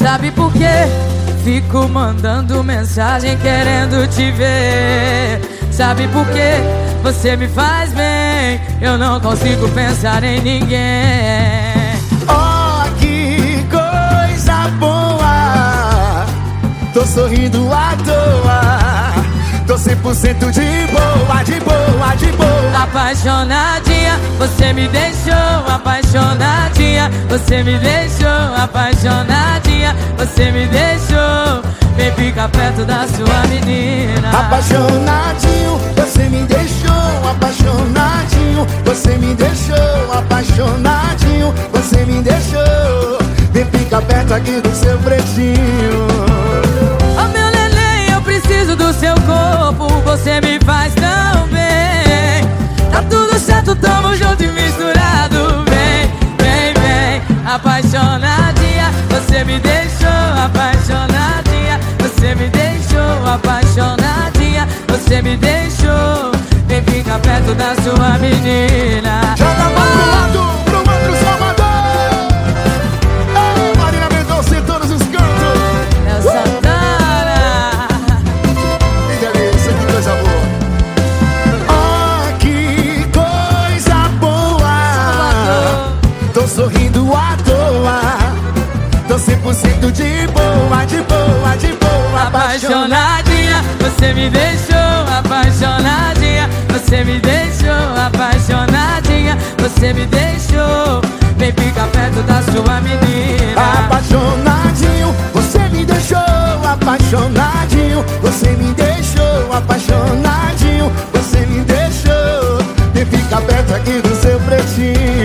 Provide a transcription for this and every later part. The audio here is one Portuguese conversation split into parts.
Sabe por quê? Fico mandando mensagem querendo te ver. Sabe por quê? Você me faz bem. Eu não consigo pensar em ninguém. Oh, que coisa boa. Tô sorrindo à toa. Tô 100% de boa, de boa, de boa. Apaixonadinha, você me deixou apaixonadinha. Você me deixou apaixonadinha. Você me deixou. Vem ficar perto da sua menina. Apaixonadinho, você me deixou apaixonadinho. Você me deixou apaixonadinho. Você me deixou. Vem ficar perto aqui do seu pretinho. Oh meu neném, eu preciso do seu corpo. Você me faz tão bem. Tá tudo certo, tamo junto e misturado. Vem, vem, vem. Apaixonadinha, você me deixou apaixonadinha. Você me deixou apaixonadinha. Você me deixou. Vem ficar perto da sua menina. Joga a mão pro lado, pro outro Salvador. Ei, Marina Mendonça em todos os cantos. É o Santana. Que delícia, que coisa boa. Oh, que coisa boa. Tô sorrindo à toa. Tô 100% de boa, de boa, de boa. Apaixonadinha, você me deixou apaixonadinha, você me deixou apaixonadinha, você me deixou. Vem ficar perto da sua menina. Apaixonadinho, você me deixou apaixonadinho. Você me deixou apaixonadinho. Você me deixou. Vem ficar perto aqui do seu pretinho.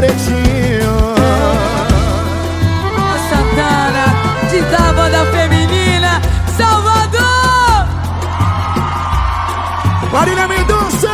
Pretinho. Santana, de da feminina, Salvador! Marina Mendonça.